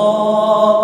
Allah.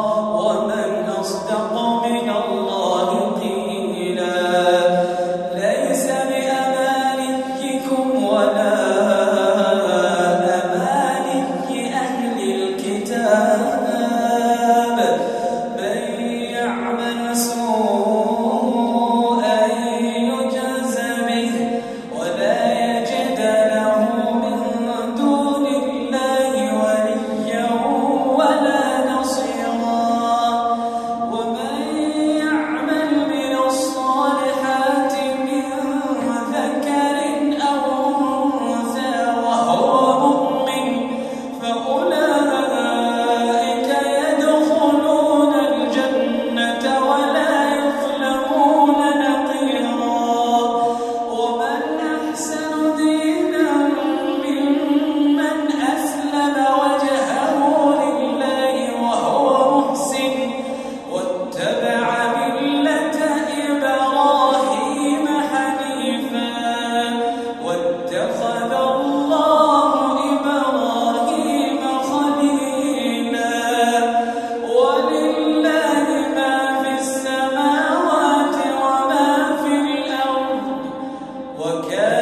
وكان